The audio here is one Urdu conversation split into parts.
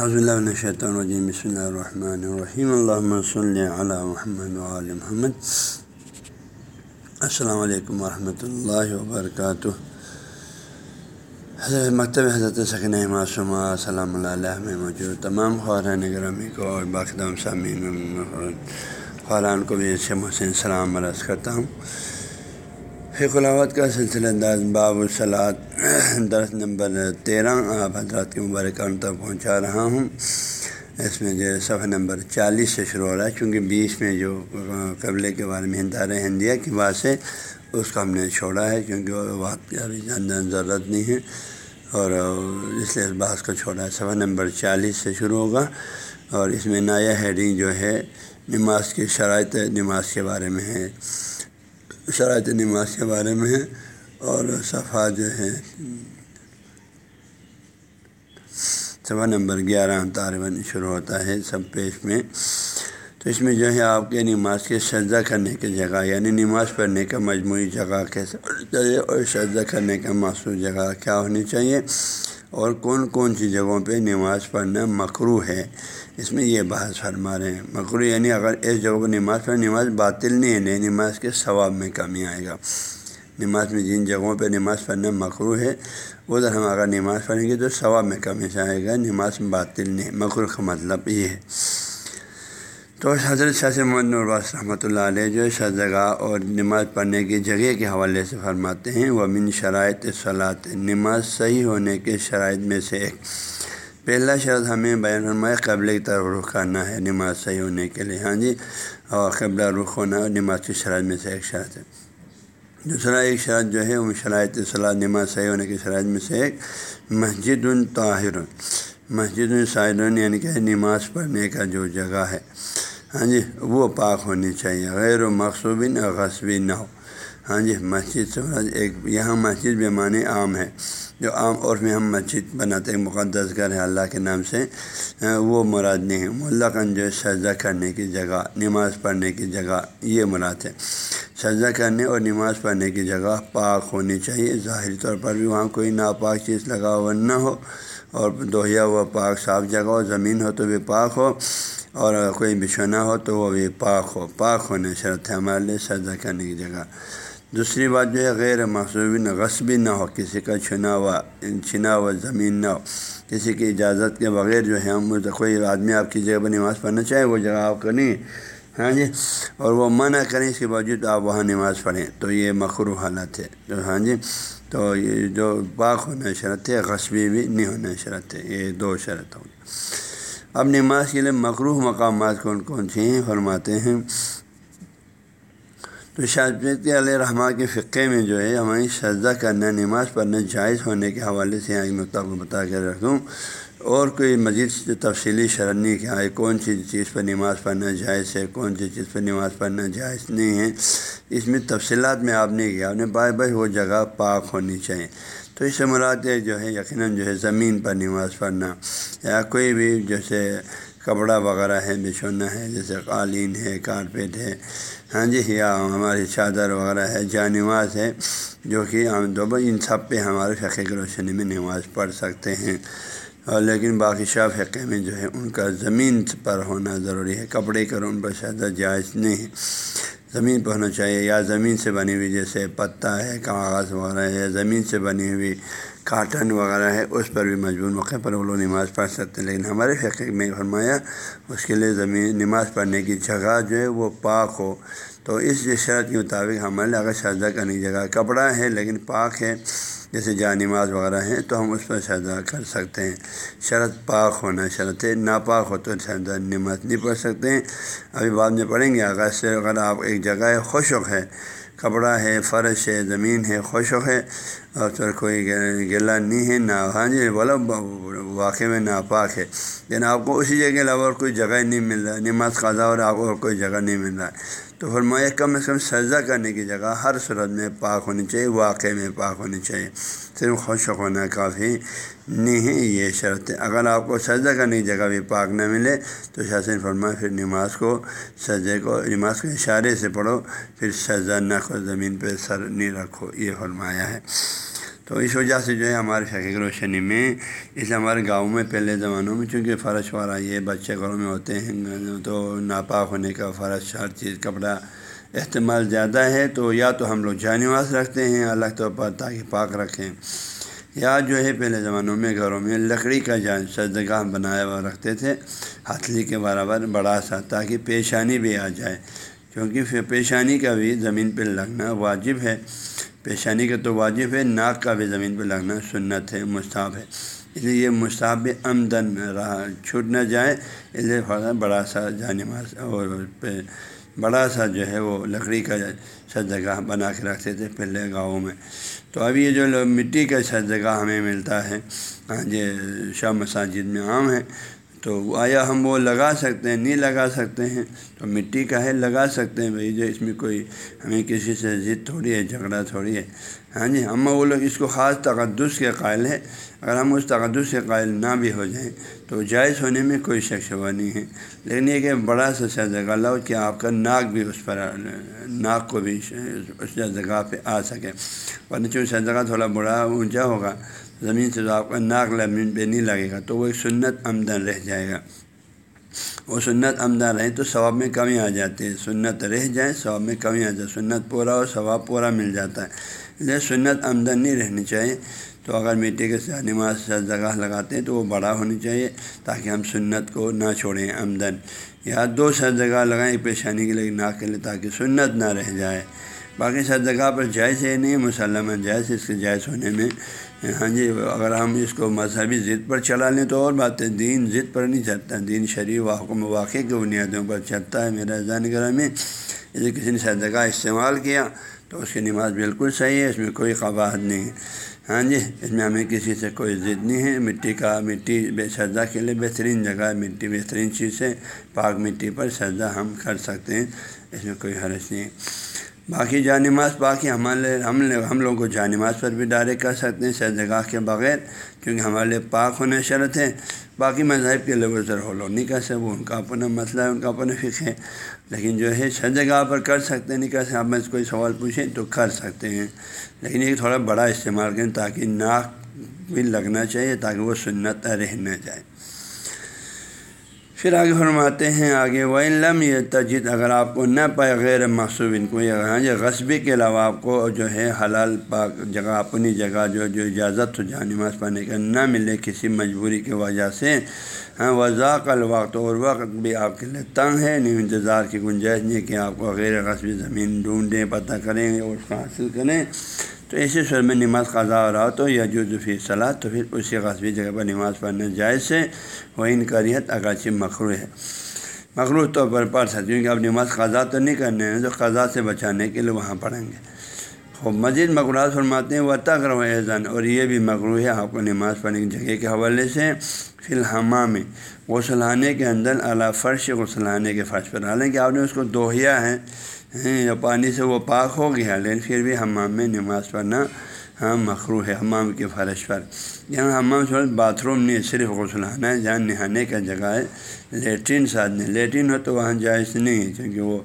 حضب اللہ شیطان الرجیم بسم اللہ الرحمن الرحیم اللہ صلی علی محمد علیہ محمد. السلام علیکم ورحمۃ اللہ وبرکاتہ حضرت مکتب حضرت سکن معصومہ السلام علیہ میں موجود. تمام خوران گرامی کو اور باقدام سامعین خوران کو بھی اچھے محسن سلام عرض کرتا ہوں. فیق کا سلسلہ انداز باب الصلاط درس نمبر تیرہ، آپ حضرات کے مبارکان تک پہنچا رہا ہوں۔ اس میں جو صفحہ نمبر چالیس سے شروع ہو رہا ہے، چونکہ بیس میں جو قبلے کے بارے میں ہندار ہندیہ کی بات سے اس کو ہم نے چھوڑا ہے کیونکہ وہ بات کی ابھی جان ضرورت نہیں ہے۔ اور اس لیے اس بات کو چھوڑا ہے۔ صفحہ نمبر چالیس سے شروع ہوگا۔ اور اس میں نیا ہیڈنگ جو ہے، نماز کی شرائط نماز کے بارے میں ہے۔ شرائط نماز کے بارے میں ہے اور صفحہ جو ہے، صفحہ نمبر گیارہ طالباً شروع ہوتا ہے سب پیش میں۔ تو اس میں جو ہے آپ کے نماز کے سجدہ کرنے کی جگہ یعنی نماز پڑھنے کا مجموعی جگہ کیسے چاہیے اور سجدہ کرنے کا مخصوص جگہ کیا ہونی چاہیے اور کون کون سی جگہوں پہ نماز پڑھنا مکرو ہے۔ اس میں یہ بحث فرما رہے ہیں۔ مکرو یعنی اگر اس جگہ پر نماز پڑھ نماز باطل نہیں ہے نہیں نماز کے ثواب میں کمی آئے گا۔ نماز میں جن جگہوں پہ نماز پڑھنا مکرو ہے، ادھر ہم اگر نماز پڑھیں گے تو ثواب میں کمی سے آئے گا، نماز باطل نہیں۔ مکرو کا مطلب یہ ہے۔ تو حضرت شاہ محمد نرواس رحمۃ اللہ علیہ جو ہے جگہ اور نماز پڑھنے کی جگہ کے حوالے سے فرماتے ہیں، وہ من شرائط صلاحت نماز صحیح ہونے کے شرائط میں سے ایک۔ پہلا شرط ہمیں بیان فرمایا قبل کی طرف رخ کرنا ہے، نماز صحیح ہونے کے لیے ہاں جی؟ اور قبلہ رخ ہونا نماز کی شرائط میں سے ایک شرط ہے۔ دوسرا ایک شرط جو ہے، وہ شرائط صلاح نماز صحیح ہونے کی شرائط میں سے ایک، مسجد الطاہر مسجد الصاہرن یعنی کہ نماز پڑھنے کا جو جگہ ہے ہاں جی؟ وہ پاک ہونی چاہیے، غیر و مقصوبین غصبی نہ ہو۔ ہاں جی؟ مسجد سے ایک، یہاں مسجد بے معنی عام ہے۔ جو عام اور میں ہم مسجد بناتے ہیں، مقدس گھر ہے اللہ کے نام سے وہ مراد نہیں ہے ملکن جو ہے، سجدہ کرنے کی جگہ، نماز پڑھنے کی جگہ، یہ مراد ہے۔ سجدہ کرنے اور نماز پڑھنے کی جگہ پاک ہونی چاہیے۔ ظاہری طور پر بھی وہاں کوئی ناپاک چیز لگا ہوا نہ ہو اور دوہیا ہوا پاک، صاف جگہ ہو، زمین ہو تو بھی پاک ہو اور کوئی بچھونا ہو تو وہ بھی پاک ہو۔ پاک ہونے شرط ہے ہمارے لیے سجدہ کرنے کی جگہ۔ دوسری بات جو ہے، غیر مخصوبی غصبی نہ ہو، کسی کا چھنا ہوا چھنا ہوا زمین نہ ہو۔ کسی کی اجازت کے بغیر جو ہے، ہم کوئی آدمی آپ کی جگہ پر نماز پڑھنا چاہے، وہ جگہ آپ کو نہیں ہاں جی؟ اور وہ منع کریں، اس کے باوجود آپ وہاں نماز پڑھیں۔ تو یہ مخرو حالت ہے۔ تو ہاں جی؟ تو یہ جو پاک ہونا شرط ہے غصبی بھی نہیں ہونا شرط ہے۔ یہ دو شرط ہوں۔ اب نماز کے لیے مقروح مقامات کون کون سے ہیں؟ فرماتے ہیں تو شاید علیہ رحمٰ کے فقے میں جو ہے، ہماری سجدہ کرنا، نماز پڑھنا جائز ہونے کے حوالے سے یہاں نقطہ مطلب کو بتا کر رکھوں۔ اور کوئی مزید تفصیلی شرح نہیں کہ آئے، کون سی چیز پر نماز پڑھنا جائز ہے، کون سی چیز پر نماز پڑھنا جائز نہیں ہے۔ اس میں تفصیلات میں آپ نے کیا، آپ نے بھائی بھائی وہ جگہ پاک ہونی چاہیے۔ تو اس سے مراد جو ہے، یقیناً جو ہے، زمین پر نماز پڑھنا۔ یا کوئی بھی جیسے کپڑا وغیرہ ہے بچھونا ہے، جیسے قالین ہے، کارپیٹ ہے۔ ہاں جی یا ہماری چادر وغیرہ ہے جا نماز ہے، جو کہ عام طور پر ان سب پہ ہمارے فقے کی روشنی میں نماز پڑھ سکتے ہیں۔ اور لیکن باقی شاہ فقے میں جو ہے، ان کا زمین پر ہونا ضروری ہے۔ کپڑے کر ان پر شاید جائز نہیں۔ ہے زمین پہ ہونا چاہیے، یا زمین سے بنی ہوئی، جیسے پتا ہے، کاغذ وغیرہ ہے، یا زمین سے بنی ہوئی کاٹن وغیرہ ہے، اس پر بھی مجبور موقع پر وہ لوگ نماز پڑھ سکتے ہیں۔ لیکن ہمارے فقے میں فرمایا، اس کے لیے زمین، نماز پڑھنے کی جگہ جو ہے وہ پاک ہو۔ تو اس شرط کے مطابق ہمارے اگر سجدہ کرنے کی جگہ کپڑا ہے، لیکن پاک ہے۔ جیسے جا نماز وغیرہ ہیں تو ہم اس پر سجدہ کر سکتے ہیں۔ شرط پاک ہونا، شرط ہے ناپاک ہو تو سجدہ نماز نہیں پڑھ سکتے ہیں۔ ابھی بعد میں پڑھیں گے اگر سے اگر آپ ایک جگہ ہے خوشک ہے کپڑا ہے، فرش ہے، زمین ہے خوشک ہے، اور پھر کوئی گلا نہیں ہے، نہ ہاں جی بولا واقع میں ناپاک ہے۔ لیکن آپ کو اسی جگہ کے علاوہ اور کوئی جگہ نہیں مل رہا ہے نماز قضا اور آپ کو اور کوئی جگہ نہیں مل رہا۔ ہے تو فرمایا کم از کم سجدہ کرنے کی جگہ ہر صورت میں پاک ہونی چاہیے، واقعے میں پاک ہونی چاہیے۔ صرف خوش ہونا کافی نہیں ہے یہ شرط ہے۔ اگر آپ کو سجدہ کرنے کی جگہ بھی پاک نہ ملے تو شاثن فرمایا پھر نماز کو، سجدے کو، نماز کو اشارے سے پڑھو، پھر سجدہ نہ کرو زمین پہ سر نہیں رکھو۔ یہ فرمایا ہے۔ تو اس وجہ سے جو ہے ہمارے فقیر روشنی میں، اس ہمارے گاؤں میں پہلے زمانوں میں چونکہ فرش والا یہ بچے گھروں میں ہوتے ہیں، تو ناپاک ہونے کا فرش، ہر چیز، کپڑا استعمال زیادہ ہے تو یا تو ہم لوگ جانواز رکھتے ہیں الگ طور پر تاکہ پاک رکھیں۔ یا جو ہے پہلے زمانوں میں گھروں میں لکڑی کا جان سجدگاہ بنایا ہوا رکھتے تھے ہتھلی کے برابر بڑا سا تاکہ پیشانی بھی آ جائے۔ کیونکہ پیشانی کا بھی زمین پہ لگنا واجب ہے۔ پیشانی کا تو واجب ہے، ناک کا بھی زمین پہ لگنا سنت ہے، مستحب ہے۔ اس لیے یہ مستحب آمدن رہا، چھوٹ نہ جائے۔ اس لیے بڑا سا جانماز اور بڑا سا جو ہے وہ لکڑی کا سجگاہ بنا کے رکھتے تھے پہلے گاؤں میں۔ تو اب یہ جو مٹی کا سجگاہ ہمیں ملتا ہے ہاں جی شاہ مساجد میں عام ہے۔ تو آیا ہم وہ لگا سکتے ہیں، نہیں لگا سکتے ہیں، تو مٹی کا ہے، لگا سکتے ہیں۔ بھائی، جو اس میں کوئی ہمیں کسی سے ضد تھوڑی ہے، جھگڑا تھوڑی ہے۔ ہاں جی ہم وہ لوگ اس کو خاص تقدس کے قائل ہے اگر ہم اس تقدس کے قائل نہ بھی ہو جائیں، تو جائز ہونے میں کوئی شک شبہ نہیں ہے۔ لیکن یہ کہ بڑا سا جگہ لاؤ کہ آپ کا ناک بھی اس پر، ناک کو بھی اس جگہ پہ آ سکے۔ ورنہ چونکہ جگہ تھوڑا بڑا اونچا ہوگا، زمین سے تو آپ کا ناک زمین پہ نہیں لگے گا، تو وہ ایک سنت آمدن رہ جائے گا۔ وہ سنت آمدن رہے تو ثواب میں کمی آ جاتی ہے۔ سنت رہ جائے، ثواب میں کمی آ جائے سنت پورا ہو، ثواب پورا مل جاتا ہے۔ لیکن سنت آمدن نہیں رہنی چاہیے۔ تو اگر مٹی کے ساتھ نماز جگہ لگاتے ہیں تو وہ بڑا ہونی چاہیے تاکہ ہم سنت کو نہ چھوڑیں آمدن۔ یا دو سر جگہ لگائیں پیشانی کے لیے ناک کے لیے تاکہ سنت نہ رہ جائے۔ باقی سر جگہ پر جائز ہے نہیں مسلمان جائز اس کے جائز ہونے میں۔ ہاں جی اگر ہم اس کو مذہبی ضد پر چلا لیں تو اور بات ہے دین ضد پر نہیں چلتا۔ دین شریف واقع کی بنیادوں پر چلتا ہے۔ میرا جان گرہ میں اسے کسی نے سجگہ استعمال کیا تو اس کی نماز بالکل صحیح ہے، اس میں کوئی قواعد نہیں ہے۔ ہاں جی اس میں ہمیں کسی سے کوئی ضد نہیں ہے۔ مٹی کا، مٹی بے سجدہ کے لیے بہترین جگہ ہے۔ مٹی بہترین چیز ہے۔ پاک مٹی پر سجدہ ہم کر سکتے ہیں، اس میں کوئی حرج نہیں ہے۔ باقی جانماز باقی ہمارے ہم ہم لوگوں کو جانماز پر بھی ڈائریکٹ کر سکتے ہیں سجگاہ کے بغیر، کیونکہ ہمارے لیے پاک ہونے شرط ہے۔ باقی مذہب کے لوگ ذرا ہو لو نہیں کر سکتے وہ ان کا اپنا مسئلہ ہے، ان کا اپنا فکر ہے۔ لیکن جو ہے سر جگہ پر کر سکتے نہیں کر سکتے، آپ میں کوئی سوال پوچھیں تو کر سکتے ہیں۔ لیکن ایک تھوڑا بڑا استعمال کریں تاکہ ناک بھی لگنا چاہیے، تاکہ وہ سنت رہ نہ جائے۔ پھر آگے فرماتے ہیں، آگے وہ لم یہ تجد اگر آپ کو نہ پائے غیر مقصوب ان کو ہاں جی غصبی کے علاوہ آپ کو جو ہے حلال پاک جگہ، اپنی جگہ جو جو اجازت ہو، جہاں نماز پڑھنے کا نہ ملے کسی مجبوری کی وجہ سے ہاں وضاق الوقت، اور وقت بھی آپ کے لیے تنگ ہے، نہیں انتظار کی گنجائش نہیں کہ آپ کو غیر غصبی زمین ڈھونڈیں، پتہ کریں اور اس کو حاصل کریں۔ تو ایسے سر میں نماز قضا ہو رہا ہو تو یا جو فی صلاح تو پھر اسی غصبی جگہ پر نماز پڑھنا جائز سے وہ ان کریت اگرچہ مخرو ہے۔ مخروع طور پر پڑھ سکتی کیونکہ اب نماز قضا تو نہیں کرنے ہیں، تو قضا سے بچانے کے لیے وہاں پڑھیں گے۔ خوب، مزید مقررات فرماتے ہیں وہ تقر و احسان اور یہ بھی مغرو ہے، آپ کو نماز پڑھنے کی جگہ کے حوالے سے۔ فی الحمہ میں غسلانے کے اندر اعلیٰ فرش غسلانے کے فرش پر حالانکہ آپ نے اس کو دوہیا ہے۔ یا پانی سے وہ پاک ہو گیا، لیکن پھر بھی حمام میں نماز پڑھنا ہاں مخرو ہے، حمام کے فرش پر۔ یہاں حمام سے باتھ روم نہیں، صرف غسلانا ہے، جہاں نہانے کا جگہ ہے۔ لیٹرین ساتھ نہیں، لیٹرین ہو تو وہاں جائز نہیں ہے کیونکہ وہ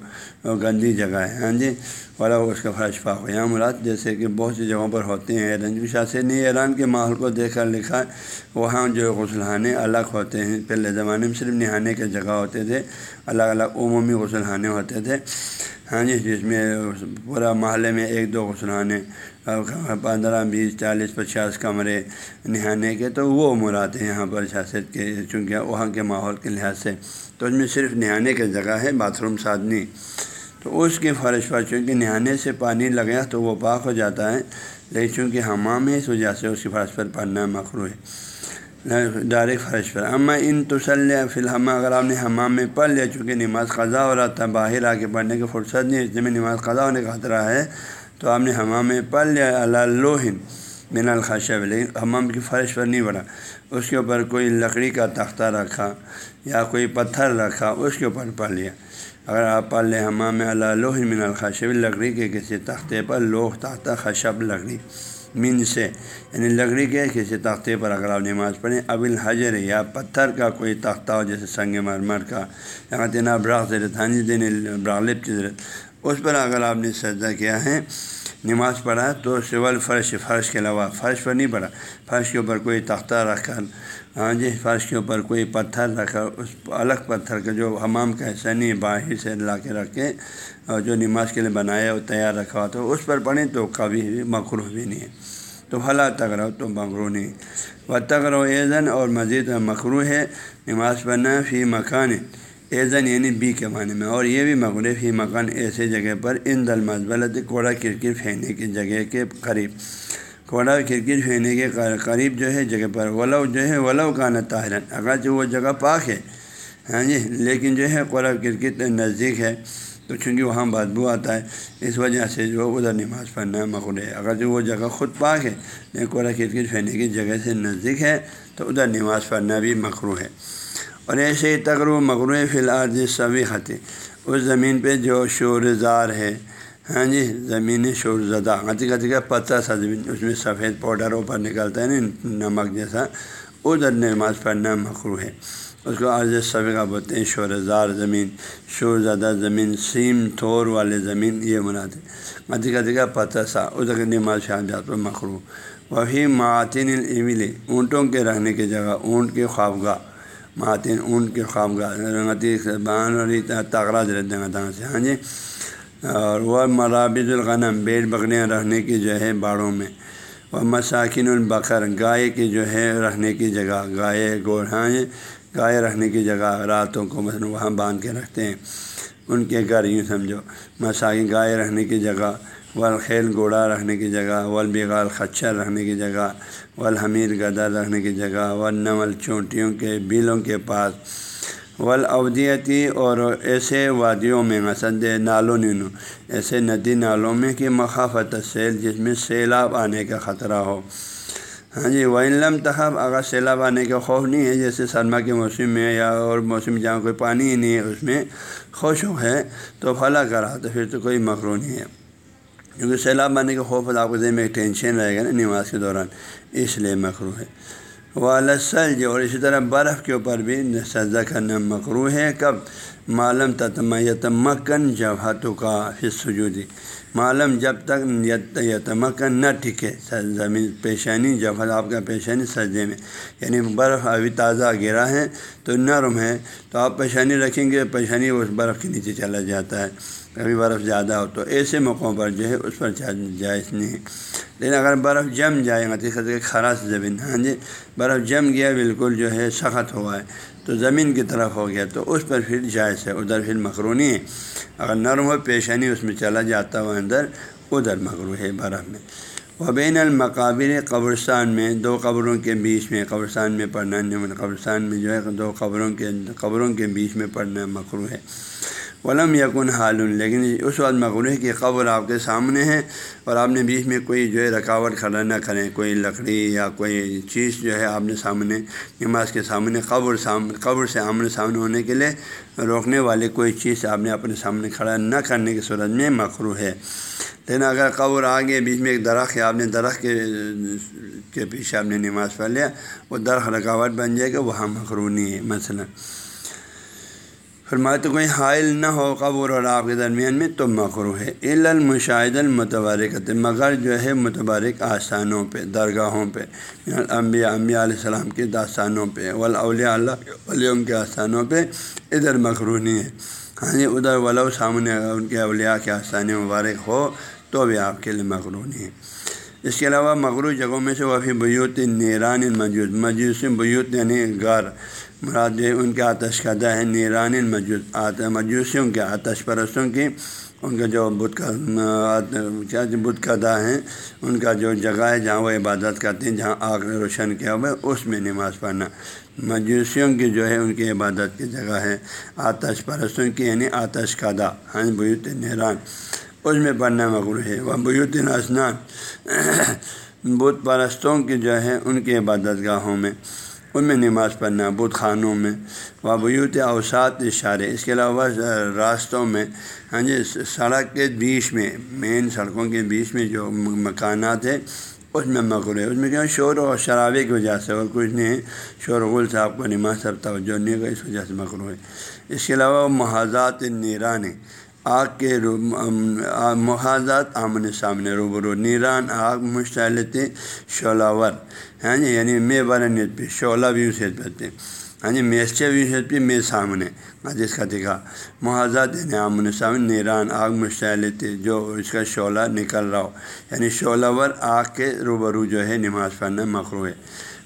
گندی جگہ ہے۔ ہاں جی والا اس کا فرش پاک ہو۔ یہاں مراد جیسے کہ بہت سی جگہوں پر ہوتے ہیں رنج شاہ سے نہیں، ایران کے ماحول کو دیکھ کر لکھا وہاں جو غسلحانے الگ ہوتے ہیں۔ پہلے زمانے میں صرف نہانے کے جگہ ہوتے تھے، الگ الگ عمومی غسلحانے ہوتے تھے۔ ہاں جی جس میں پورا محلے میں ایک دو غسلانے پندرہ، بیس، چالیس، پچاس کمرے نہانے کے تو وہ مراد ہیں یہاں پر سیاست کے، چونکہ وہاں کے ماحول کے لحاظ سے تو اس میں صرف نہانے کی جگہ ہے، باتھ روم سادنی تو اس کی فرش پر چونکہ نہانے سے پانی لگا تو وہ پاک ہو جاتا ہے، لیکن چونکہ حمام ہے، اس وجہ سے اس کی فرش پر پڑھنا مخرو ہے ڈائریکٹ فرش پر۔ اما ان تسلیہ فی الحمہ اگر آپ نے حمام میں پڑھ لیا، چونکہ نماز قضا ہو رہا تھا، باہر آ کے پڑھنے کی فرصت نہیں اس میں نماز قضا ہونے کا خطرہ ہے، تو آپ نے حمام میں پڑھ لیا اللہ بن الخشب، لیکن حمام کی فرش پر نہیں پڑھا اس کے اوپر کوئی لکڑی کا تختہ رکھا یا کوئی پتھر رکھا، اس کے اوپر پڑھ لیا۔ اگر آپ پڑھ لیں حمام میں اللہ من الخشب، لکڑی کے کسی تختے پر لوہ تختہ، خشب، لکڑی۔ من سے یعنی لکڑی کے کسی تختے پر اگر آپ نماز پڑھیں، اب الحجر یا پتھر کا کوئی تختہ ہو، جیسے سنگ مرمر کا یا تین براغ ضرورت ہانی دین براغلب کی ضرورت اس پر اگر آپ نے سجدہ کیا ہے، نماز پڑھا تو سول فرش فرش کے علاوہ فرش پر نہیں پڑھا۔ فرش کے اوپر کوئی تختہ رکھ کر ہاں جی فرش کے اوپر کوئی پتھر رکھا، اس الگ پتھر کا جو حمام کا حصہ نہیں، باہر سے لا کے رکھ کے اور جو نماز کے لیے بنایا وہ تیار رکھا ہوا تو اس پر پڑھیں تو کبھی بھی مکرو بھی نہیں ہے۔ تو حلا تکرو تو مکرو نہیں۔ و تکرو ایزن اور مزید مکرو ہے۔ نماز پڑھنا فی مکان ایزن یعنی بی کے معنی میں، اور یہ بھی مغرب فی مکان ایسے جگہ پر ان دل مزبلت کوڑا کرکٹ پھینکنے کی جگہ کے قریب۔ کوڑا کرکٹ پھینکنے کے قریب جو ہے جگہ پر، ولو جو ہے ولو کا نہ طاہرن، اگرچہ وہ جگہ پاک ہے ہاں جی لیکن جو ہے کوڑا کرکٹ نزدیک ہے، تو چونکہ وہاں بدبو آتا ہے، اس وجہ سے جو ادھر نماز پڑھنا مغرب ہے۔ اگر جو وہ جگہ خود پاک ہے، لیکن کوڑا کرکٹ پھینکنے کی جگہ سے نزدیک ہے، تو ادھر نماز پڑھنا بھی مغرو ہے۔ اور ایسے ہی تقرو مغرو فی الحال سبھی خطے اس زمین پہ جو شور زار ہے ہاں جی زمین شور زدہ غتی غتی کا پتہ سا زمین، اس میں سفید پاؤڈر اوپر نکلتا ہے نا نمک جیسا۔ ادھر نماز پڑھنا مغرو ہے۔ اس کو عرض کا بولتے ہیں شور زار زمین شور زدہ زمین، سیم تھور والے زمین، یہ مناتے غتی غتی کا پتہ سا ادھر نماز شاہ جات پر مخرو وہی معطن العمل اونٹوں کے رہنے کی جگہ، اونٹ کے خوابگاہ۔ ماتین اون کے خواب گاہ رنگتی تغرا دیں سے ہاں جی؟ اور وہ مرابض الغنم بیڑ بکریاں رہنے کی جو ہے باڑوں میں، وہ مساکین البقر، گائے کی جو ہے رہنے کی جگہ، گائے گوڑ ہاں جی؟ گائے رہنے کی جگہ راتوں کو مثلاً وہاں باندھ کے رکھتے ہیں، ان کے گھر یوں سمجھو، مساکین گائے رہنے کی جگہ والخیل گھوڑا رہنے کی جگہ، والبغال خچر رہنے کی جگہ والحمیر گدا رہنے کی جگہ، والنمل چونٹیوں کے بیلوں کے پاس ولاودیتی اور ایسے وادیوں میں مسد نالوں نینو ایسے ندی نالوں میں کہ مخافت سیل جس میں سیلاب آنے کا خطرہ ہو۔ ہاں جی و علم تخب اگر سیلاب آنے کا خوف نہیں ہے، جیسے سرما کے موسم میں یا اور موسم جہاں کوئی پانی ہی نہیں ہے، اس میں خوش ہے، تو پھلا کرا، تو پھر تو کوئی مکرو نہیں ہے۔ کیونکہ سیلاب آنے کے خوف آپ کے ذہن میں ایک ٹینشن رہے گا نا نماز کے دوران، اس لیے مکرو ہے۔ وہ سلج اور اسی طرح برف کے اوپر بھی سجدہ کرنا مکرو ہے۔ کب؟ معلوم تتمکن جب ہاتھوں کا سجودی معلوم جب تک یتمکن نہ ٹھکے زمین یعنی پیشانی جب آپ کا پیشانی سجدے میں یعنی برف ابھی تازہ گرا ہے تو نرم ہے۔ تو آپ پیشانی رکھیں گے، پیشانی اس برف کے نیچے چلا جاتا ہے۔ کبھی برف زیادہ ہو تو ایسے موقعوں پر جو ہے اس پر جائز نہیں ہے۔ لیکن اگر برف جم جائے گا تو خراش زمین ہاں جی برف جم گیا، بالکل جو ہے سخت ہوا ہے، تو زمین کی طرف ہو گیا، تو اس پر پھر جائز ہے، ادھر پھر مکرونی ہے۔ اگر نرم ہو، پیشانی اس میں چلا جاتا ہو اندر، ادھر مکرو ہے برف میں۔ وہ بین المقابر قبرستان میں، دو قبروں کے بیچ میں، قبرستان میں پڑھنا قبرستان میں جو ہے دو قبروں کے قبروں کے بیچ میں پڑھنا مکرو ہے۔ ولم یقن حال، لیکن اس وقت مغرو ہے کہ قبر آپ کے سامنے ہے اور آپ نے بیچ میں کوئی جو ہے رکاوٹ کھڑا نہ کریں، کوئی لکڑی یا کوئی چیز جو ہے آپ نے سامنے، نماز کے سامنے، قبر سامنے قبر سے آمنے سامنے ہونے کے لیے روکنے والے کوئی چیز آپ نے اپنے سامنے کھڑا نہ کرنے کی صورت میں مغرو ہے۔ لیکن اگر قبر آگے بیچ میں ایک درخت ہے آپ نے درخت کے کے پیچھے آپ نے نماز پڑھ لیا، وہ درخت رکاوٹ بن جائے گا، وہاں مغرو نہیں ہے، مثلاً۔ فرمایا تو کوئی حائل نہ ہو قبر اور آپ کے درمیان میں تو مغرو ہے۔ عل المشاہد المتبارکت مگر جو ہے متبارک آسانوں پہ، درگاہوں پہ۔ انبیاء انبیاء علیہ السلام کے داستانوں پہ۔ ولاولیاء اللہ ولیوں کے آستانوں پہ ادھر مغرو نہیں ہے۔ ہاں جی ادھر ولو سامنے ان کے اولیاء کے آستان مبارک ہو تو بھی آپ کے لیے مغرو نہیں ہے۔ اس کے علاوہ مغرو جگہوں میں سے وفی بیوت نیران مجوز مجوس بیوت یعنی گھر مراد جو ان کے آتش کدہ ہے نیران مجوس مجوسیوں کے آتش پرستوں کی، ان کا جو بت کا کیا بت کدا ہیں ان کا جو جگہ ہے جہاں وہ عبادت کرتے ہیں، جہاں آگ روشن کیا ہوا ہے، اس میں نماز پڑھنا۔ مجوسیوں کی جو ہے، ان کی عبادت کی جگہ ہے، آتش پرستوں کی یعنی آتش کدا ہاں یعنی بیوت نیران۔ اس میں پڑھنا مغرو ہے۔ وہ بیوت اسنان بت پرستوں کی جو ہے ان کی عبادت گاہوں میں، ان میں نماز پڑھنا بت خانوں میں۔ و بیوت اوسات اشارے، اس کے علاوہ راستوں میں ہاں جی سڑک کے بیچ میں، مین سڑکوں کے بیچ میں جو مکانات ہیں، اس میں مغر ہے۔ اس میں کیا شور و شرابے کی وجہ سے، اور کچھ نہیں ہے۔ شور غل سے آپ کو نماز سب توجہ نہیں ہوگا اس وجہ سے مغرو ہے۔ اس کے علاوہ محاذات نیران آگ کے محاذات آمن سامنے روبرو. نیران آگ مشتعلت شولاور ہاں جی؟ یعنی میں بارہ نیت پہ، شعلہ بھی اسے پہتے ہاں جی؟ میسچے بھی اسے پہ، میں سامنے. ہاں جی؟ جس کا دکھا محاذات یعنی آمن سامنے نیران آگ مشتعلت جو اس کا شعلہ نکل رہا ہو. یعنی شعلہ ور آگ کے روبرو جو ہے، نماز پڑھنا مخرو ہے.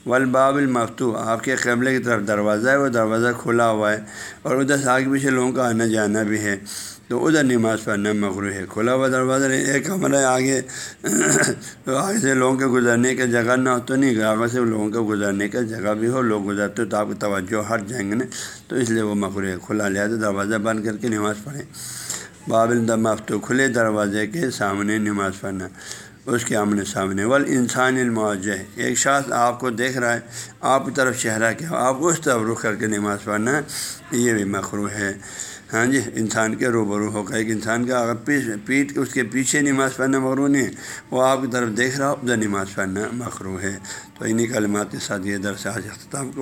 والباب المفتو آپ کے قبلے کی طرف دروازہ ہے، وہ دروازہ کھلا ہوا ہے اور ادھر سے آگے پیچھے لوگوں کا آنا جانا بھی ہے۔ تو ادھر نماز پڑھنا مغرو ہے۔ کھلا ہوا دروازہ نہیں، ایک کمرہ ہے آگے۔ تو آگے سے لوگوں کے گزرنے کا جگہ نہ ہو تو نہیں، آگے سے لوگوں کے گزرنے کا جگہ بھی ہو، لوگ گزرتے تو آپ کی توجہ ہٹ جائیں گے نا۔ تو اس لیے وہ مغرو ہے، کھلا لیا تو دروازہ بند کر کے نماز پڑھیں۔ بابل مفتو کھلے دروازے کے سامنے نماز پڑھنا۔ اس کے آمنے سامنے۔ ول انسان المعجہ ایک شخص آپ کو دیکھ رہا ہے، آپ کی طرف چہرہ کیا آپ کو اس طرف رخ کر کے نماز پڑھنا یہ بھی مخرو ہے۔ ہاں جی انسان کے روبرو ہو کر، ایک انسان کا اگر پیٹ پیٹ کے اس کے پیچھے نماز پڑھنا مغرو نہیں ہے، وہ آپ کی طرف دیکھ رہا ہو ادھر نماز پڑھنا مخرو ہے۔ تو انہیں کلمات کے ساتھ یہ درس آج اختتام کو